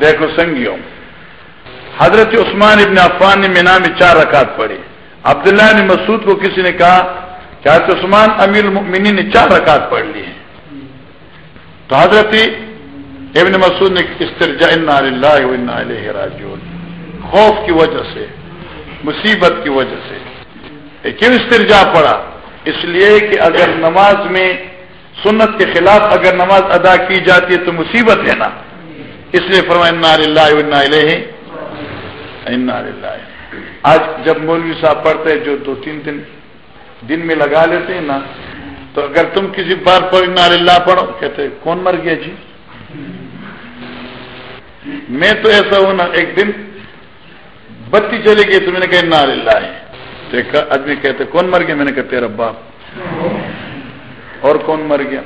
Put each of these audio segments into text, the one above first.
دیکھو سنگیوں، حضرت عثمان ابن عفان نے مینا میں چار رکعت پڑھی۔ عبداللہ نے مسعود کو کسی نے کہا کہ حضرت عثمان امیر المؤمنین نے چار رکعت پڑھ لی ہیں۔ تو حضرت ابن مسعود نے استرجا علیہ راجعون خوف کی وجہ سے، مصیبت کی وجہ سے۔ کیوں استرجا پڑا اس لیے کہ اگر نماز میں سنت کے خلاف اگر نماز ادا کی جاتی ہے تو مصیبت ہے نا۔ اس لیے فرمائے آج جب مولوی صاحب پڑھتے جو دو تین دن دن میں لگا لیتے ہیں نا، تو اگر تم کسی بار پر اللہ پڑھو، کہتے کون مر گیا جی؟ میں تو ایسا ہوں نا، ایک دن بتی چلے گئی تو میں نے کہا نار اللہ ہے تو ایک آدمی کہتے کون مر گیا؟ میں نے کہا، تیرا باپ۔ اور کون مر گیا؟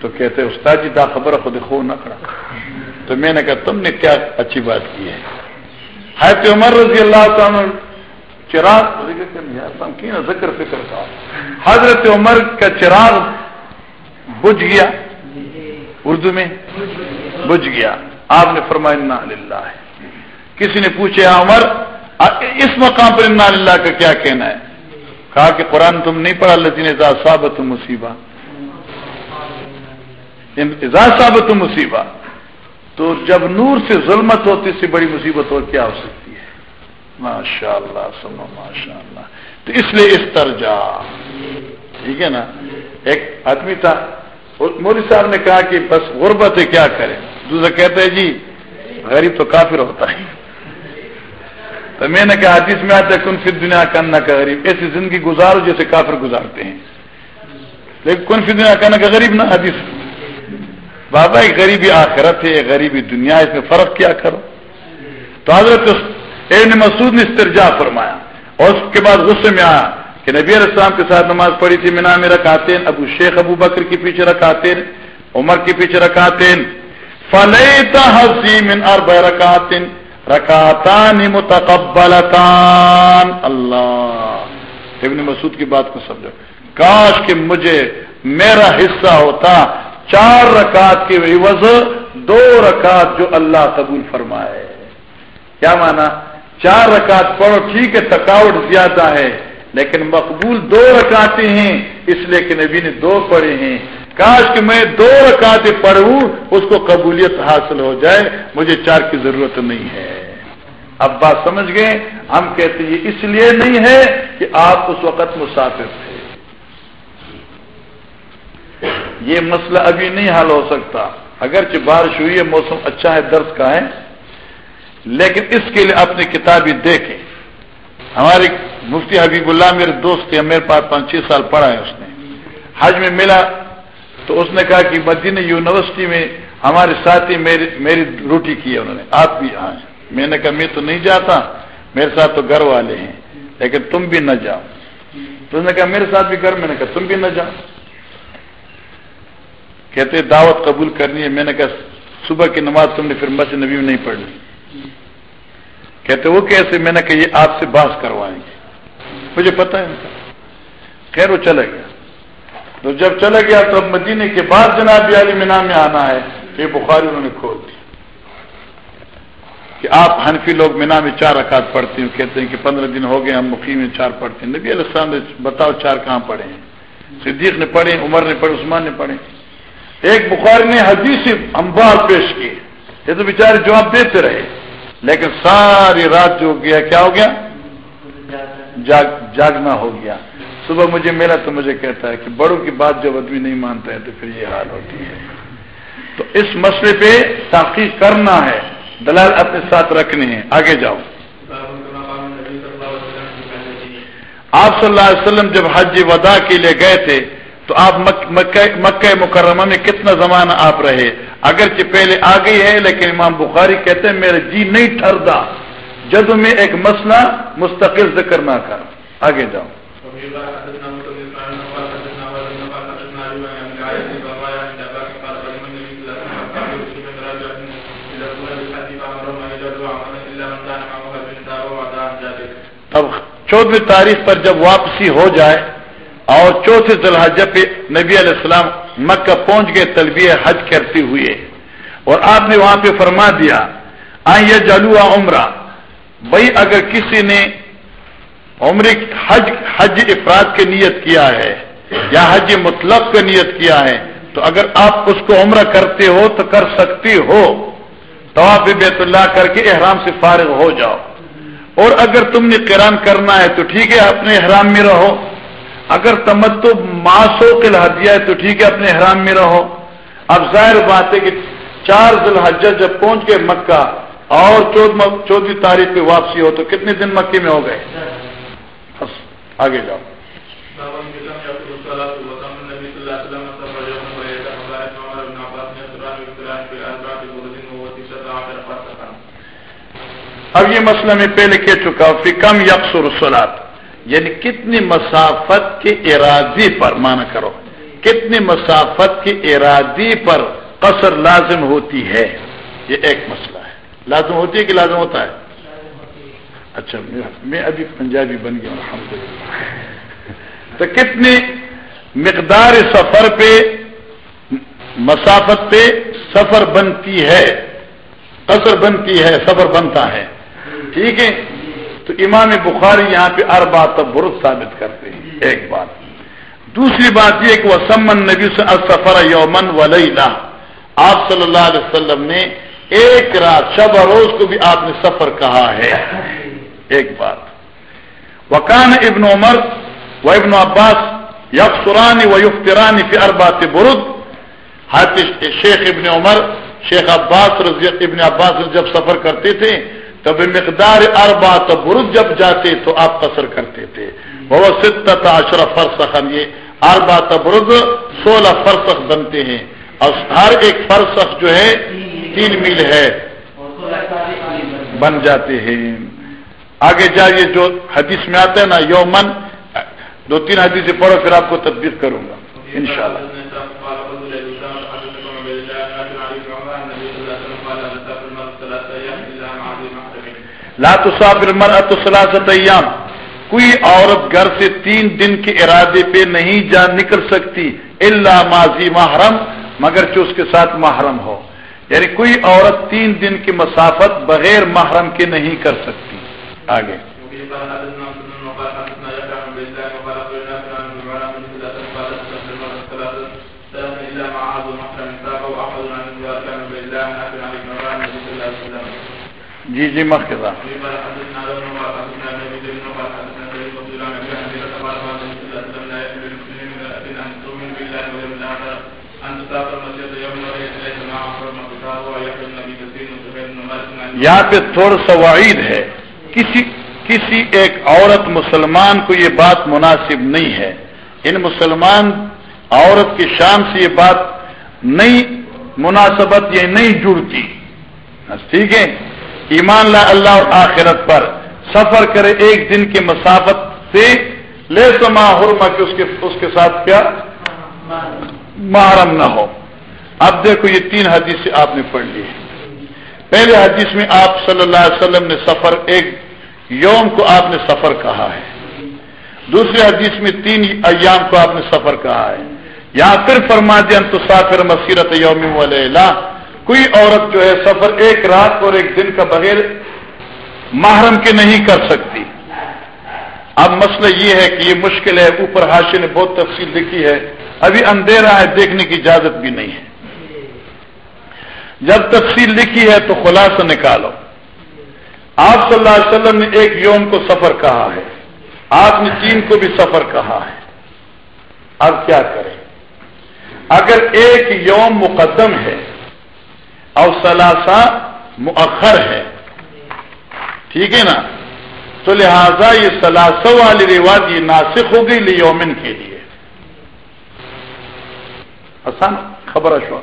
تو کہتے استاد جی دا خبر خود خو نہ کھڑا تو میں نے کہا، تم نے کیا اچھی بات کی ہے؟ حضرت عمر رضی اللہ تعالیٰ چراغ ذکر فکر کا حضرت عمر کا چراغ بجھ گیا، اردو میں بجھ گیا۔ آپ نے فرمایا اللہ ہے کسی نے پوچھے عمر، اس مقام پر انا اللہ کا کیا کہنا ہے؟ کہا کہ قرآن تم نہیں پڑھا لیکن اللہ صابت مصیبہ۔ ثابت مصیبت تو جب نور سے ظلمت ہوتی سے بڑی مصیبت اور کیا ہو سکتی ہے؟ ماشاء اللہ سنو ماشاء اللہ تو اس لیے اس طرجا ٹھیک ہے نا؟ ایک آدمی تھا مودی صاحب نے کہا کہ بس غربت ہے، کیا کریں دوسرا کہتے ہیں جی غریب تو کافر ہوتا ہے۔ تو میں نے کہا حدیث میں آتا ہے کن فی دنیا کرنا کا غریب۔ ایسی زندگی گزارو جیسے کافر گزارتے ہیں۔ لیکن کن فی دنیا کرنا کا غریب نہ حدیث۔ بابا، یہ غریبی آخرت ہے، یہ غریبی دنیا اس میں فرق کیا کرو؟ تو حضرت ابن مسعود نے استرجا فرمایا۔ اور اس کے بعد غصے میں آیا کہ نبی السلام کے ساتھ نماز پڑھی تھی، مینا میں رکھاتے ابو شیخ ابو بکر کے پیچھے رکھاتے عمر کے پیچھے رکھاتے فلیتا حسین اور رکاتین رکاتان متقبلتان۔ اللہ۔ ابن مسعود کی بات کو سمجھو۔ کاش کہ مجھے میرا حصہ ہوتا چار رکعت کی عوض، دو رکعت جو اللہ قبول فرمائے۔ کیا مانا؟ چار رکعت پڑھو، ٹھیک ہے، تھکاوٹ زیادہ ہے، لیکن مقبول دو رکاتے ہیں، اس لیے کہ نبی نے دو پڑھے ہیں۔ کاش کہ میں دو رکعتیں پڑھوں، اس کو قبولیت حاصل ہو جائے، مجھے چار کی ضرورت نہیں ہے۔ اب بات سمجھ گئے؟ ہم کہتے ہیں، اس لیے نہیں ہے کہ آپ اس وقت مسافر تھے۔ یہ مسئلہ ابھی نہیں حل ہو سکتا۔ اگرچہ بارش ہوئی ہے، موسم اچھا ہے، درد کا ہے، لیکن اس کے لیے اپنی کتابیں دیکھیں۔ ہماری مفتی حبیب اللہ میرے دوست تھے میرے پاس پانچ چھ سال پڑھا ہے اس نے۔ حج میں ملا تو اس نے کہا کہ مدینہ یونیورسٹی میں ہمارے ساتھی میری میری روٹی کی ہے انہوں نے۔ آپ بھی آئے میں نے کہا، میں تو نہیں جاتا، میرے ساتھ تو گھر والے ہیں، لیکن تم بھی نہ جاؤ۔ تو اس نے کہا، میرے ساتھ بھی گھر۔ میں نے کہا، تم بھی نہ جاؤ۔ کہتے، دعوت قبول کرنی ہے۔ میں نے کہا، صبح کی نماز تم نے پھر مسجد نبی میں نہیں پڑھنی کہتے، وہ کیسے؟ میں نے کہا، یہ آپ سے باس کروائیں گے۔ مجھے پتا ہے خیر، وہ چلا گیا تو جب چلا گیا تو اب مدینے کے بعد جناب علی مینا میں آنا ہے یہ بخاری انہوں نے کھول دی کہ آپ حنفی لوگ مینا میں چار اکات پڑھتے ہیں، کہتے ہیں کہ پندرہ دن ہو گئے، ہم مقیم میں چار پڑھتے ہیں۔ نبی علیہ السلام نے بتاؤ چار کہاں پڑھے ہیں؟ صدیق نے پڑھے، عمر نے پڑھے، عثمان نے پڑھے۔ ایک بخاری نے حدیث امبار پیش کی۔ یہ تو بیچارے جواب دیتے رہے۔ لیکن ساری رات جو گیا، کیا ہو گیا؟ جاگ، جاگنا ہو گیا۔ صبح مجھے ملا تو مجھے کہتا ہے کہ بڑوں کی بات جب آدمی نہیں مانتا ہے تو پھر یہ حال ہوتی ہے۔ تو اس مسئلے پہ تحقیق کرنا ہے دلال اپنے ساتھ رکھنے ہیں۔ آگے جاؤ۔ آپ صلی اللہ علیہ وسلم جب حج ودا کے لیے گئے تھے، تو آپ مکہ مکرمہ میں کتنا زمانہ آپ رہے؟ اگرچہ پہلے آ گئی ہے، لیکن امام بخاری کہتے ہیں، میرا جی نہیں ٹھردا۔ جد میں ایک مسئلہ مستقل ذکر نہ کر۔ آگے جاؤ۔ اب چودہ تاریخ پر جب واپسی ہو جائے اور چوتھے ذلحجہ پہ نبی علیہ السلام مکہ پہنچ گئے تلبیہ حج کرتے ہوئے اور آپ نے وہاں پہ فرما دیا آئیے جلوا عمرہ بھائی اگر کسی نے عمر حج حج افراد کی نیت کیا ہے یا حج مطلب کا نیت کیا ہے، تو اگر آپ اس کو عمرہ کرتے ہو تو کر سکتی ہو۔ تو آپ بیت اللہ کر کے احرام سے فارغ ہو جاؤ۔ اور اگر تم نے کران کرنا ہے تو ٹھیک ہے، اپنے احرام میں رہو۔ اگر تمتو ماسو کے لہدیا ہے تو ٹھیک ہے، اپنے احرام میں رہو۔ اب ظاہر بات ہے کہ چار ذوالحجہ جب پہنچ گئے مکہ اور چودہ تاریخ پہ واپسی ہو تو کتنے دن مکے میں ہو گئے؟ آگے جاؤ۔ اب یہ مسئلہ میں پہلے کہہ چکا ہوں فکم یکس رسولات یعنی کتنی مسافت کے ارادی پر مانا کرو کتنی مسافت کے ارادی پر قصر لازم ہوتی ہے؟ یہ ایک مسئلہ ہے۔ لازم ہوتی ہے کہ لازم ہوتا ہے؟ اچھا میں ابھی پنجابی بن گیا الحمد تو کتنی مقدار سفر پہ، مسافت پہ سفر بنتی ہے؟ قصر بنتی ہے، سفر بنتا ہے۔ ٹھیک ہے؟ تو امام بخاری یہاں پہ ہر بات برت ثابت کرتے ہیں، ایک بات۔ دوسری بات یہ کہ وہ سمن نبی سفر یومن ولیلہ آپ صلی اللہ علیہ وسلم نے ایک رات، شب اور روز کو بھی آپ نے سفر کہا ہے۔ ایک بات وکان ابن عمر و ابن عباس یکسرانی و یفترانی فی اربات برد۔ شیخ ابن عمر، شیخ عباس رضی ابن عباس جب سفر کرتے تھے تب مقدار اربا برد جب جاتے تو آپ قصر کرتے تھے۔ وہ ستت اشرف فرسخن یہ اربا تبرد سولہ فرسخ بنتے ہیں۔ اور ہر ایک فرسخ جو ہے، تین میل ہے۔ بن جاتے ہیں۔ آگے جائیے جو حدیث میں آتا ہے نا یومن دو تین حدیث پڑھو، پھر آپ کو تدبیر کروں گا، انشاءاللہ۔ لا تسافر مرأت ثلاثت ایام کوئی عورت گھر سے تین دن کے ارادے پہ نہیں جا نکل سکتی اللہ ماضی محرم مگر جو اس کے ساتھ محرم ہو۔ یعنی کوئی عورت تین دن کی مسافت بغیر محرم کے نہیں کر سکتی۔ آگے۔ جی جی مخصا یہاں پہ تھوڑا سا وعید ہے۔ کسی کسی ایک عورت مسلمان کو یہ بات مناسب نہیں ہے۔ ان مسلمان عورت کی شان سے یہ بات نہیں مناسبت یہ نہیں جڑتی۔ ٹھیک ہے۔ ایمان لا اللہ اور آخرت پر۔ سفر کرے ایک دن کی مسافت سے۔ لے سما حرما کہ اس کے اس کے ساتھ کیا؟ محرم نہ ہو۔ اب دیکھو یہ تین حدیث آپ نے پڑھ لی پہلے حدیث میں آپ صلی اللہ علیہ وسلم نے سفر ایک یوم کو آپ نے سفر کہا ہے۔ دوسرے حدیث میں تین ایام کو آپ نے سفر کہا ہے۔ یہاں پھر فرما دیا جی، تو سافر مسیرت یوم ولیلہ کوئی عورت جو ہے سفر ایک رات اور ایک دن کا بغیر محرم کے نہیں کر سکتی۔ اب مسئلہ یہ ہے کہ یہ مشکل ہے، اوپر حاشے نے بہت تفصیل لکھی ہے۔ ابھی اندھیرا ہے، دیکھنے کی اجازت بھی نہیں ہے۔ جب تفصیل لکھی ہے تو خلاصہ نکالو۔ آپ صلی اللہ علیہ وسلم نے ایک یوم کو سفر کہا ہے۔ آپ نے تین کو بھی سفر کہا ہے۔ اب کیا کریں؟ اگر ایک یوم مقدم ہے اور سلاسا مؤخر ہے، ٹھیک ہے نا؟ تو لہذا یہ سلاسو والی رواج یہ ناسک ہو گئی لیومن کے لیے۔ آسان خبر اشو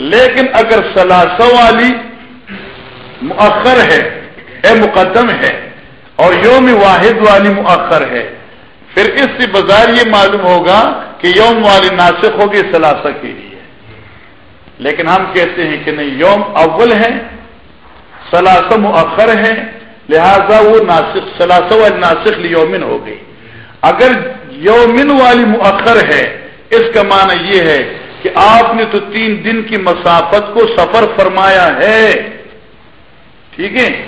لیکن اگر سلاسو والی مؤخر ہے، اے مقدم ہے، اور یوم واحد والی مؤخر ہے، پھر اس سے بظاہر یہ معلوم ہوگا کہ یوم والی ناسک ہوگی سلاسا کے لیے۔ لیکن ہم کہتے ہیں کہ نہیں، یوم اول ہے سلاسہ مؤخر ہے، لہذا وہ ناسخ سلاسہ و ناسخ لیومن ہو گئی۔ اگر یومن والی مؤخر ہے، اس کا معنی یہ ہے کہ آپ نے تو تین دن کی مسافت کو سفر فرمایا ہے۔ ٹھیک ہے؟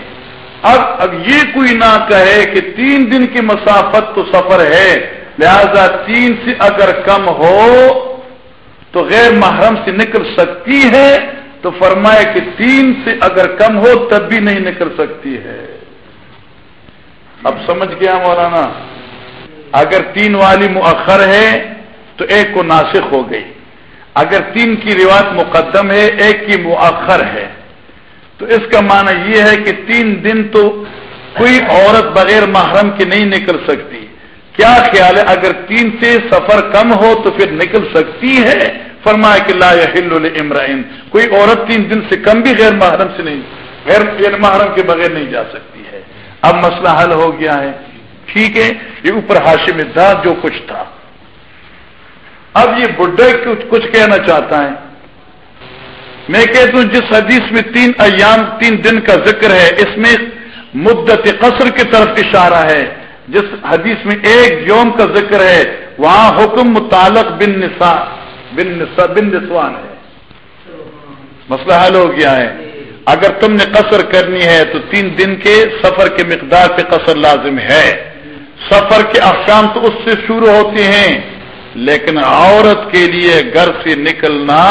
اب اب یہ کوئی نہ کہے کہ تین دن کی مسافت تو سفر ہے، لہذا تین سے اگر کم ہو تو غیر محرم سے نکل سکتی ہے۔ تو فرمائے کہ تین سے اگر کم ہو تب بھی نہیں نکل سکتی ہے۔ اب سمجھ گیا مولانا؟ اگر تین والی مؤخر ہے تو ایک کو ناسخ ہو گئی۔ اگر تین کی روایت مقدم ہے، ایک کی مؤخر ہے۔ تو اس کا معنی یہ ہے کہ تین دن تو کوئی عورت بغیر محرم کی نہیں نکل سکتی۔ کیا خیال ہے؟ اگر تین سے سفر کم ہو تو پھر نکل سکتی ہے؟ فرمایا کہ لا ہل عمرائن کوئی عورت تین دن سے کم بھی غیر محرم سے نہیں، غیر یعنی محرم کے بغیر نہیں جا سکتی ہے۔ اب مسئلہ حل ہو گیا ہے۔ ٹھیک ہے، یہ اوپر ہاشم تھا جو کچھ تھا۔ اب یہ بڈھے کچھ کہنا چاہتا ہے۔ میں کہتا ہوں جس حدیث میں تین ایام، تین دن کا ذکر ہے، اس میں مدت قصر کی طرف اشارہ ہے۔ جس حدیث میں ایک یوم کا ذکر ہے، وہاں حکم متعلق بن نسا بن نسا بن نسوان ہے۔ مسئلہ حل ہو گیا ہے۔ اگر تم نے قصر کرنی ہے، تو تین دن کے سفر کے مقدار پہ قصر لازم ہے۔ سفر کے احکام تو اس سے شروع ہوتے ہیں۔ لیکن عورت کے لیے گھر سے نکلنا،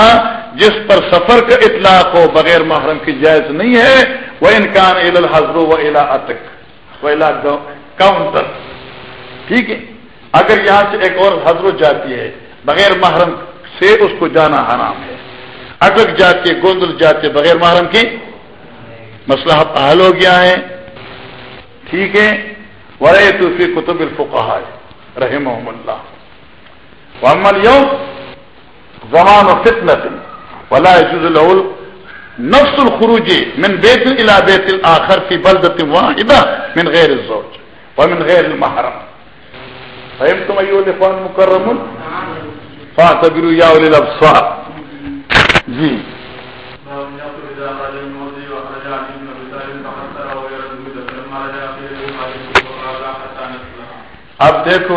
جس پر سفر کا اطلاق ہو بغیر محرم کی جائز نہیں ہے وہ انکان عید الحضر و الا اتک و الا کاؤنٹر ٹھیک ہے؟ اگر یہاں سے ایک اور حضرت جاتی ہے، بغیر محرم سے اس کو جانا حرام ہے۔ اٹک جاتی ہے گوندل جاتی ہے بغیر محرم کی مسئلہ حل ہو گیا ہے۔ ٹھیک ہے؟ ورے تو پھر کتب الفقہ رحم اللہ۔ محمد یوم زمان و فتنت ولا يجوز له نفس الخروج من بيت الى بيت الاخر في بلده واحده من غير الزوج ومن غير المحرم. فهمتم ايها الاخوان المكرمون؟ فاعتبروا يا اولي الابصار جی. اب دیکھو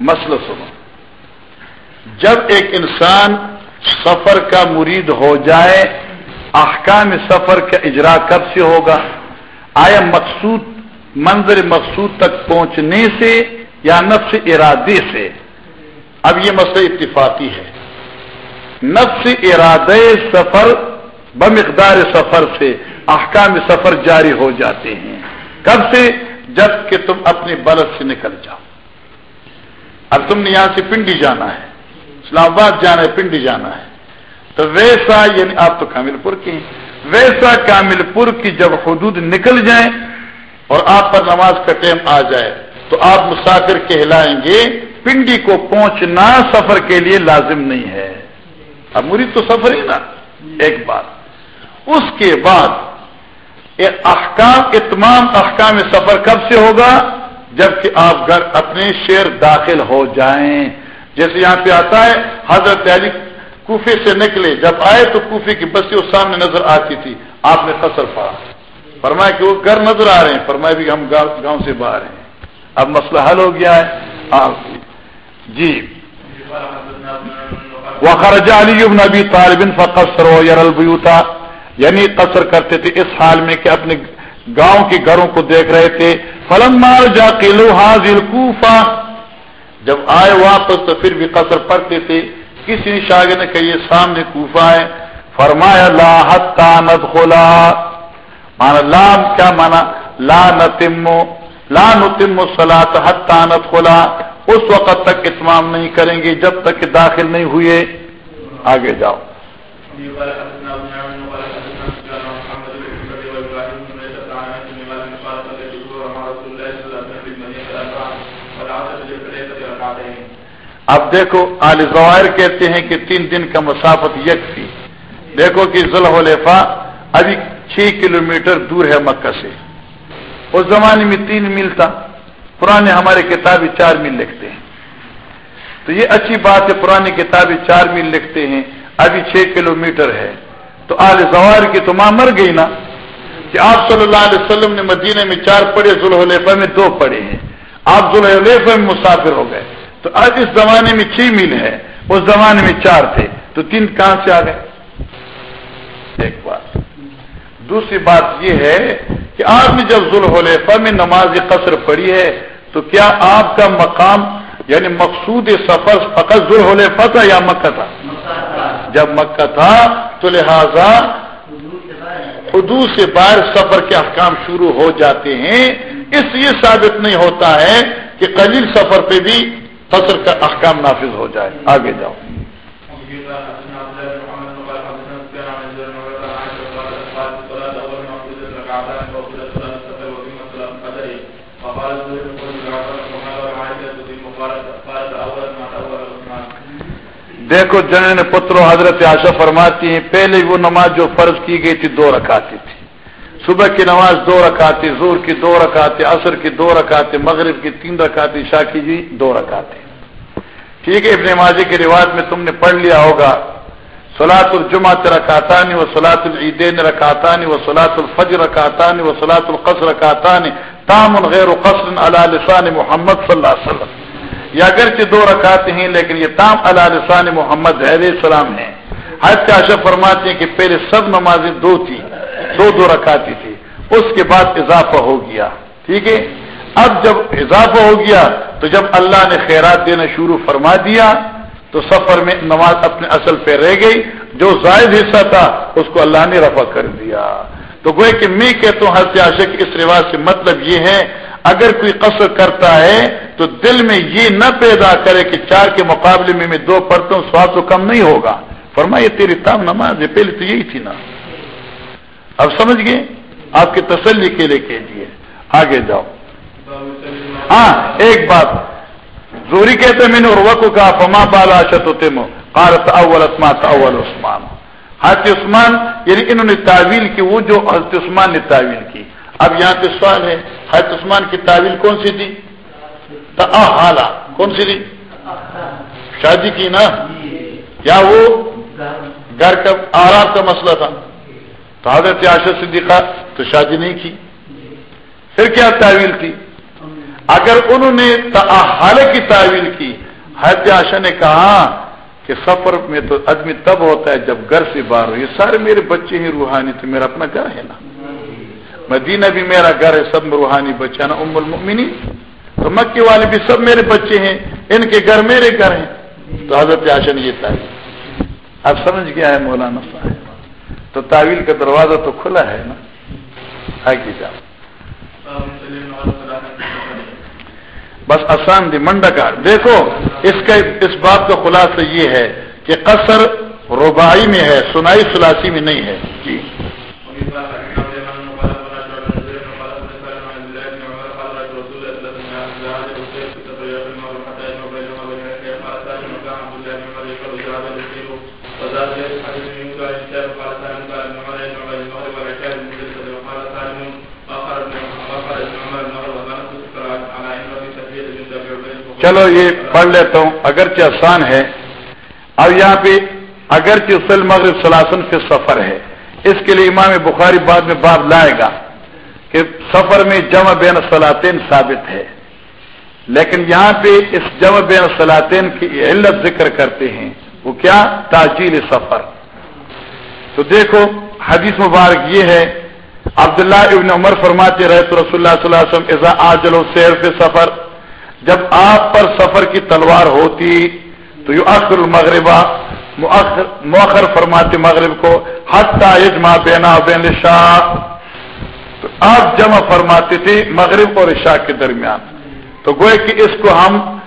مسئلہ سنو۔ جب ایک انسان سفر کا مرید ہو جائے، احکام سفر کا اجرا کب سے ہوگا؟ آیا مقصود، منظر مقصود تک پہنچنے سے یا نفس ارادے سے؟ اب یہ مسئلہ اتفاقی ہے۔ نفس ارادے سفر بمقدار سفر سے احکام سفر جاری ہو جاتے ہیں۔ کب سے؟ جبکہ تم اپنی بلد سے نکل جاؤ۔ اب تم نے یہاں سے پنڈی جانا ہے، اسلام آباد جانا ہے، پنڈی جانا ہے۔ تو ویسا یعنی آپ تو کامل پور کی ویسا کامل پور کی جب حدود نکل جائیں اور آپ پر نماز کا ٹائم آ جائے، تو آپ مسافر کہلائیں گے، پنڈی کو پہنچنا سفر کے لیے لازم نہیں ہے۔ اب مرید تو سفر ہی نا، ایک بات۔ اس کے بعد احکام، اتمام احکام سفر کب سے ہوگا؟ جبکہ آپ گھر اپنے شیر داخل ہو جائیں۔ جیسے یہاں پہ آتا ہے، حضرت علی کوفے سے نکلے، جب آئے تو کوفے کی بستی اس سامنے نظر آتی تھی۔ آپ نے قصر پڑا فرمایا کہ وہ گھر نظر آ رہے ہیں۔ فرمایا بھی ہم گاؤں سے باہر ہیں۔ اب مسئلہ حل ہو گیا ہے۔ آپ جی۔ وہ خرجہ علی ابن ابی طالبن فقصر یر البیوتا یعنی قصر کرتے تھے اس حال میں کہ اپنے گاؤں کے گھروں کو دیکھ رہے تھے۔ فلم مار جا جب آئے واپس تو پھر بھی قصر پڑتے تھے۔ کسی شاگرد نے کہ یہ سامنے کوفا ہے۔ فرمایا، لا حت کھولا مانا لام کیا مانا لا نتمو لا نتم سلاد حت تانت کھولا اس وقت تک اتمام نہیں کریں گے، جب تک کہ داخل نہیں ہوئے۔ آگے جاؤ۔ اب دیکھو، آل ظواہر کہتے ہیں کہ تین دن کا مسافت یک تھی۔ دیکھو کہ ذوالحفا ابھی چھ کلومیٹر دور ہے مکہ سے۔ اس زمانے میں تین میل تھا۔ پرانے ہمارے کتابیں چار میل لکھتے ہیں۔ تو یہ اچھی بات ہے پرانی کتابیں چار میل لکھتے ہیں۔ ابھی چھ کلو میٹر ہے۔ تو آل زوار کی تو ماں مر گئی نا۔ کہ آپ صلی اللہ علیہ وسلم نے مدینے میں چار پڑھے ذوالحلیفہ میں دو پڑھے ہیں۔ آپ ذوالحلیفہ میں مسافر ہو گئے۔ تو آج اس زمانے میں چھ میل ہے اس زمانے میں چار تھے۔ تو تین کہاں سے آ گئے؟ ایک بات۔ دوسری بات یہ ہے کہ آپ نے جب ذوالحلیفہ میں نماز قصر پڑھی ہے تو کیا آپ کا مقام یعنی مقصود سفر فقط ذوالحلیفہ تھا یا مکہ تھا۔ جب مکہ تھا تو لہذا حدود سے باہر سفر کے احکام شروع ہو جاتے ہیں، اس لیے ثابت نہیں ہوتا ہے کہ قلیل سفر پہ بھی فصل کا احکام نافذ ہو جائے۔ آگے جاؤ۔ دیکھو جن پترو حضرت آشا فرماتی ہیں، پہلے وہ نماز جو فرض کی گئی تھی، دو رکھاتی تھی صبح کی نماز دو رکھاتی زور کی دو رکھاتے عصر کی دو رکھاتے مغرب کی تین رکھاتی شاہ کی جی دو رکھاتے ٹھیک ہے، ابن ماضی کے رواج میں تم نے پڑھ لیا ہوگا سلاۃ الجمہ رکاتانی و سلاۃ العیدین رکاتانی و سلاۃ الفج رکاتانی و سلاۃ القص رکاتانی تام الغیر قصر علی لسان محمد صلی اللہ علیہ وسلم۔ یہ اگرچہ دو رکھاتے ہیں لیکن یہ تام اللہ لسان محمد علیہ السلام ہے حج کا اشف فرماتے ہیں کہ پہلے سب نمازیں دو تھی، دو دو رکھاتی تھی۔ اس کے بعد اضافہ ہو گیا۔ ٹھیک ہے؟ اب جب اضافہ ہو گیا، تو جب اللہ نے خیرات دینا شروع فرما دیا، تو سفر میں نماز اپنے اصل پہ رہ گئی۔ جو زائد حصہ تھا، اس کو اللہ نے رفع کر دیا۔ تو گوئے کہ میں کہتا ہوں حضرت عاشق اس رواج سے مطلب یہ ہے، اگر کوئی قصر کرتا ہے تو دل میں یہ نہ پیدا کرے کہ چار کے مقابلے میں میں دو پڑھتا ہوں سواد تو کم نہیں ہوگا۔ فرمائیے تیری تام نماز ہے، پہلے تو یہی تھی نا۔ اب سمجھ گئے؟ آپ کے تسلی کے لیے کہجیے آگے جاؤ۔ ہاں ایک بات۔ زوری کہتے میں نے اور کہا، فما بالا شت تم؟ قارت اول اسمات اول عثمان۔ حضرت عثمان یعنی انہوں نے تعویل کی، وہ جو حضرت عثمان نے تعویل کی۔ اب یہاں پہ سوال ہے، حضرت عثمان کی تعویل کون سی تھی؟ حالا، کون سی تھی شادی کی نا؟ یا وہ؟ گھر کا آرام کا مسئلہ تھا۔ تو حضرت آشر صدیقہ تو شادی نہیں کی۔ پھر کیا تعویل تھی اگر انہوں نے حال کی تعویل کی، حضرت آشا نے کہا کہ سفر میں تو آدمی تب ہوتا ہے جب گھر سے باہر ہو۔ یہ سارے میرے بچے ہی روحانی، تو میرا اپنا گھر ہے نا۔ مدینہ بھی میرا گھر ہے، سب روحانی بچے نا، ام المؤمنین۔ تو مکے والے بھی سب میرے بچے ہیں، ان کے گھر میرے گھر ہیں۔ تو حضرت آشن یہ تعویل اب سمجھ گیا ہے مولانا صاحب؟ تو تعویل کا دروازہ تو کھلا ہے نا؟ آگے جاؤ۔ بس آسان دی منڈا کا دیکھو، اس کا، اس بات کا خلاصہ یہ ہے کہ قصر ربائی میں ہے، سنائی سلاسی میں نہیں ہے۔ جی۔ چلو یہ پڑھ لیتا ہوں، اگرچہ آسان ہے۔ اب یہاں پہ اگرچہ سل مغرب سلاسن سے سفر ہے۔ اس کے لیے امام بخاری بعد میں باب لائے گا کہ سفر میں جمع بین سلاطین ثابت ہے۔ لیکن یہاں پہ اس جمع بین سلاطین کی علت ذکر کرتے ہیں۔ وہ کیا؟ تاجیل سفر۔ تو دیکھو، حدیث مبارک یہ ہے، عبداللہ ابن عمر فرماتے رہے تو رسول اللہ صلی اللہ علیہ وسلم ایزا آجل سیر پہ سفر جب آپ پر سفر کی تلوار ہوتی تو یو اخر المغربہ مؤخر فرماتے مغرب کو حتہ یجما بینا بین شاہ تو آپ جمع فرماتے تھے مغرب اور عشاء کے درمیان۔ تو گوئے کہ اس کو ہم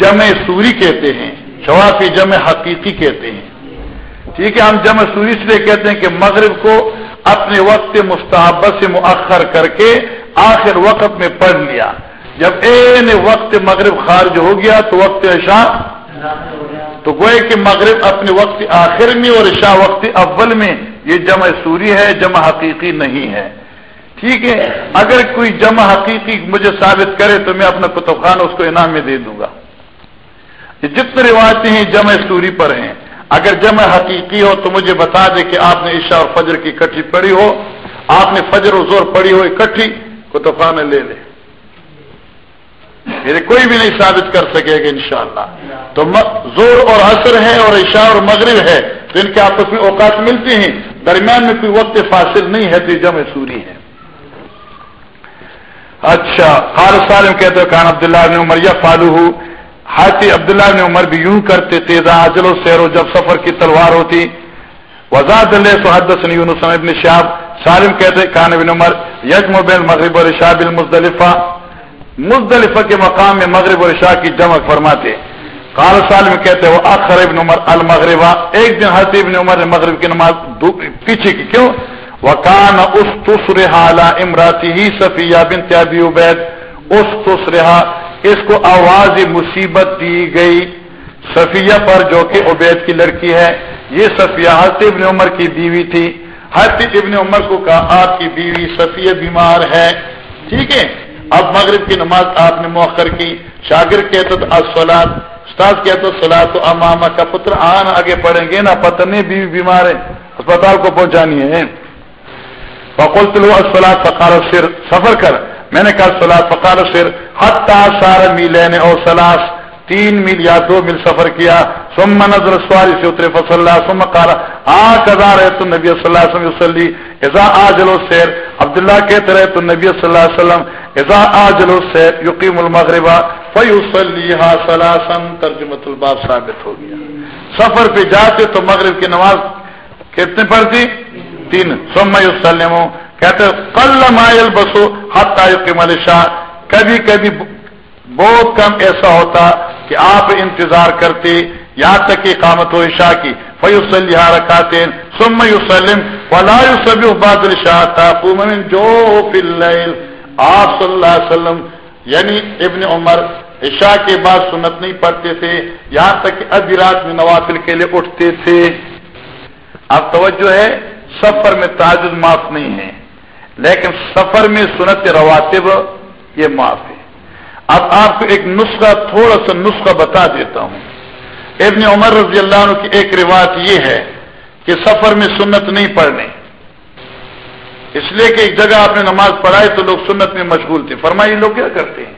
جمع سوری کہتے ہیں، شوافی جمع حقیقی کہتے ہیں۔ ٹھیک ہے، ہم جمع سوری اس لیے کہتے ہیں کہ مغرب کو اپنے وقت مستحبت سے مؤخر کر کے آخر وقت میں پڑھ لیا۔ جب این وقت مغرب خارج ہو گیا تو وقت عشاء تو گوئے کہ مغرب اپنے وقت آخر میں اور عشاء وقت اول میں یہ جمع سوری ہے، جمع حقیقی نہیں ہے۔ ٹھیک ہے، اگر کوئی جمع حقیقی مجھے ثابت کرے تو میں اپنا کتب خان اس کو انعام میں دے دوں گا۔ یہ جتنے روایتیں ہیں، جمع سوری پر ہیں۔ اگر جمع حقیقی ہو تو مجھے بتا دے کہ آپ نے عشاء اور فجر کی کٹھی پڑی ہو۔ آپ نے فجر و زور پڑی ہو، اکٹھی کو طوفان لے لے۔ میرے کوئی بھی نہیں ثابت کر سکے گا انشاءاللہ۔ تو زور اور اثر ہے اور عشاء اور مغرب ہے، تو ان کے آپس میں اوقات ملتے ہیں۔ درمیان میں کوئی وقت فاصل نہیں ہے، تو جمع سوری ہے۔ اچھا خال سالم کہتے ہیں، کان عبداللہ نے عمر یا فالو ہوں ہاتھی عبداللہ نے عمر بھی یوں کرتے تھے آجل و سیر جب سفر کی تلوار ہوتی۔ وزاد اللہ سحد سنی ابن شہاب۔ سالم کہتے کان ابن عمر یجم بین مغرب اور شاب المزدلفہ مزدلفہ کے مقام میں مغرب اور عشاء کی جمع فرماتے قال سالم کہتے وہ آخر ابن عمر المغربہ۔ ایک دن حتی ابن عمر نے مغرب کی نماز پیچھے کی کیوں؟ وکان اس تسرحا امراتی ہی صفیہ بن تیابی عبید۔ اس تسرحا اس کو آواز مصیبت دی گئی۔ صفیہ پر جو کہ عبید کی لڑکی ہے۔ یہ صفیہ حضرت ابن عمر کی بیوی تھی۔ حضرت ابن عمر کو کہا، آپ کی بیوی صفیہ بیمار ہے۔ ٹھیک ہے؟ اب مغرب کی نماز آپ نے مؤخر کی، شاگرد کہتے تو اسلاد استاد کہتے سلاد تو اماما کا پتر آن آگے پڑھیں گے نا پتنی بیوی بیمار ہے اسپتال کو پہنچانی ہے۔ بکول تلو اسلاد فقار سر، سفر کر۔ میں نے کہا سلاد فقار سر حتا سارا میلین اور سلاس، تین میل یا دو میل سفر کیا۔ سم نظر سواری سے اترے فصل اللہ سم کارا آ کزا رہے تو نبی صلی اللہ علیہ وسلم ازا آ جلو سیر عبداللہ کہتے رہے تو نبی صلی اللہ علیہ وسلم؟ ازا آ جلو سیر یقیم المغربہ فیوسلیہ سلاسن ترجمت الباب ثابت ہو گیا۔ سفر پہ جاتے تو مغرب کی نماز کتنے پڑتی تین۔ سم یوسلم کہتے کل مائل بسو حتا یقیم الشاہ کبھی کبھی بہت کم ایسا ہوتا کہ آپ انتظار کرتے یہاں تک کہ قامت و عشاء کی فیوسل رکھاتے سم یوسلم فلا یوسب بادل شاہ تھا جو آپ صلی اللہ علیہ وسلم یعنی ابن عمر، عشاء کے بعد سنت نہیں پڑھتے تھے یہاں تک کہ ادھی رات میں نوافل کے لیے اٹھتے تھے۔ اب توجہ ہے، سفر میں تعجد معاف نہیں ہے، لیکن سفر میں سنت رواتب یہ معاف ہے۔ اب آپ کو ایک نسخہ، تھوڑا سا نسخہ بتا دیتا ہوں۔ ابن عمر رضی اللہ عنہ کی ایک روایت یہ ہے کہ سفر میں سنت نہیں پڑھنے۔ اس لیے کہ ایک جگہ آپ نے نماز پڑھائی تو لوگ سنت میں مشغول تھے۔ فرمائی لوگ کیا کرتے ہیں؟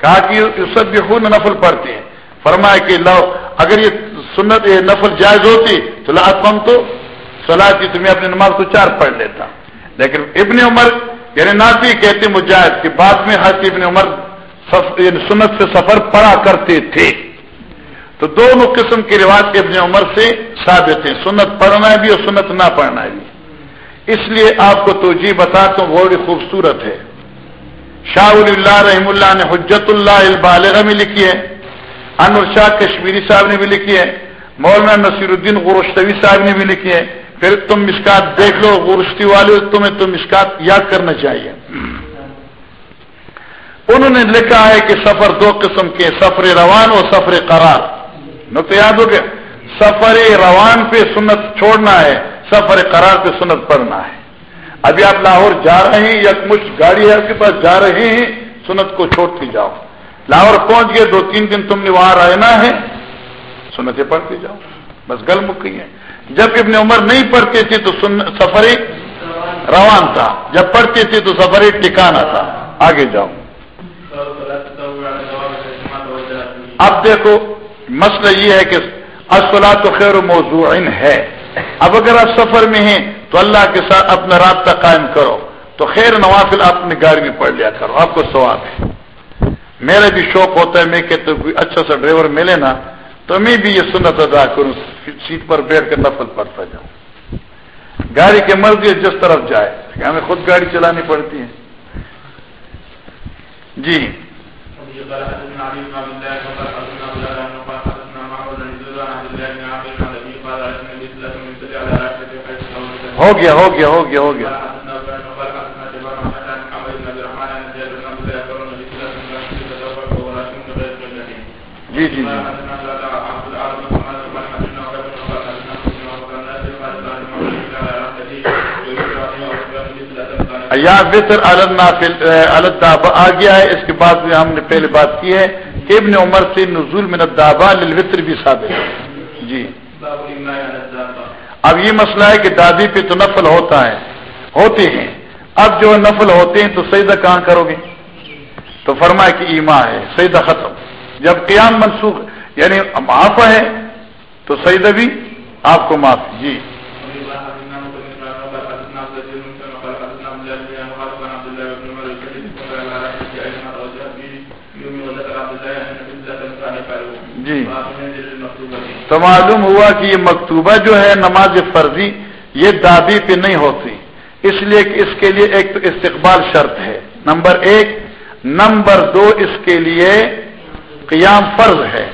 کہا کہ سب بھی خود نفل پڑھتے ہیں۔ فرمایا کہ لو اگر یہ سنت، یہ نفل جائز ہوتی تو لاتم تو سلاح کی تمہیں اپنی نماز کو چار پڑھ لیتا۔ لیکن ابن عمر یعنی نافی کہتے مجاہد، کہ بعد میں حضرت ابن عمر یعنی سنت سے سفر پڑا کرتے تھے۔ تو دونوں قسم کے رواج ابن عمر سے ثابت ہیں سنت پڑھنا بھی اور سنت نہ پڑھنا بھی۔ اس لیے آپ کو تو جی بتاتا ہوں بڑی خوبصورت ہے۔ شاہ اللہ رحم اللہ نے حجت اللہ البالغ میں لکھی ہے، انور شاہ کشمیری صاحب نے بھی لکھی ہے، مولانا نصیر الدین غرشتوی صاحب نے بھی لکھی ہے۔ پھر تم مشکات دیکھ لو، غرشتی والے، تمہیں تو مشکات یاد کرنا چاہیے۔ انہوں نے لکھا ہے کہ سفر دو قسم کے سفر روان اور سفر قرار۔ تو یاد ہو گیا سفر روان پہ سنت چھوڑنا ہے سفر قرار پہ سنت پڑھنا ہے ابھی آپ لاہور جا رہے ہیں یا کچھ گاڑی ہے آپ کے پاس جا رہے ہیں سنت کو چھوڑتی جاؤ لاہور پہنچ گئے دو تین دن تم نے وہاں رہنا ہے سنتیں پڑھتی جاؤ بس گل مک گئی ہے جب ابن عمر نہیں پڑھتی تھی تو سفر روان تھا جب پڑھتی تھی تو سفر ٹکانا تھا آگے جاؤ اب دیکھو مسئلہ یہ ہے کہ اصلا تو خیر موضوع ہے۔ اب اگر آپ سفر میں ہیں تو اللہ کے ساتھ اپنا رابطہ قائم کرو۔ تو خیر نوافل آپ اپنی گاڑی میں پڑھ لیا کرو۔ آپ کو سوال ہے۔ میرا بھی شوق ہوتا ہے، میں کہ تو اچھا سا ڈرائیور ملے نا، تو میں بھی یہ سنت ادا کروں، سیٹ پر بیٹھ کر نفل پڑتا جاؤں۔ گاڑی کے مرضی جس طرف جائے، ہمیں خود گاڑی چلانی پڑتی ہے۔ جی۔ ہو گیا ہو گیا ہو گیا ہو گیا جی جی جی یا بطر الدابا آ گیا ہے اس کے بعد میں ہم نے پہلے بات کی ہے کہ ابن عمر سے نزول من الدابا للوطر بھی ثابت ہے جی۔ اب یہ مسئلہ ہے کہ دادی پہ تو نفل ہوتا ہے ہوتے ہیں۔ اب جو نفل ہوتے ہیں تو سیدہ کہاں کرو گے؟ تو فرمایا کہ ایما ہے سیدہ ختم۔ جب قیام منسوخ یعنی معاف ہے تو سیدہ بھی آپ کو معاف۔ جی۔ جی۔ تو معلوم ہوا کہ یہ مکتوبہ جو ہے نماز فرضی، یہ دادی پہ نہیں ہوتی۔ اس لیے کہ اس کے لیے ایک تو استقبال شرط ہے۔ نمبر ایک، نمبر دو، اس کے لیے قیام فرض ہے۔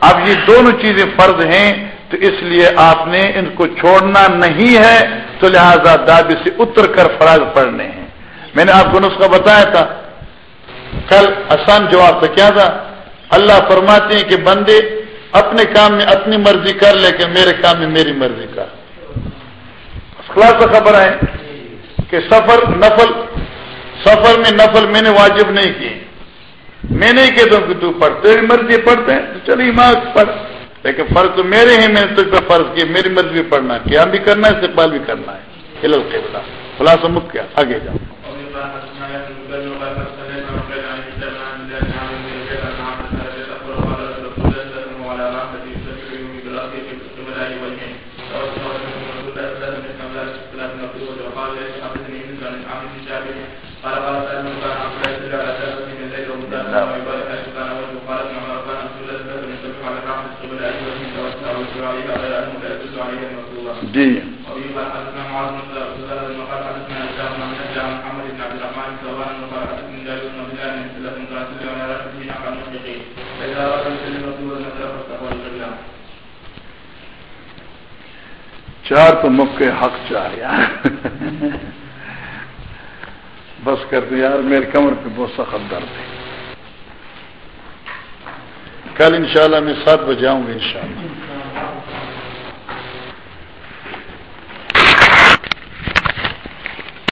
اب یہ دونوں چیزیں فرض ہیں، تو اس لیے آپ نے ان کو چھوڑنا نہیں ہے، تو لہذا دادی سے اتر کر فرض پڑھنے ہیں۔ میں نے آپ کو نسخہ بتایا تھا۔ کل آسان جواب تھا کیا تھا؟ اللہ فرماتے ہیں کہ بندے اپنے کام میں اپنی مرضی کر لے کہ میرے کام میں میری مرضی کر۔ خلاص خبر ہے کہ سفر، نفل، سفر میں نفل میں نے واجب نہیں کی۔ میں نہیں کہتا ہوں کہ تو پڑھتے مرضی پڑھتے ہیں تو چلیے ماں پڑھ۔ لیکن فرض تو میرے ہیں میں نے تجھ پہ فرض کی میری مرضی بھی پڑھنا ہے کیا بھی کرنا ہے، استقبال بھی کرنا ہے۔ ہلل کے خلاصہ مک کیا آگے جاؤ۔ جی چار تو مکے حق چار یار بس کر دو یار، میرے کمر پہ بہت سخت درد ہے۔ کل انشاءاللہ میں سات بجے آؤں گا انشاءاللہ۔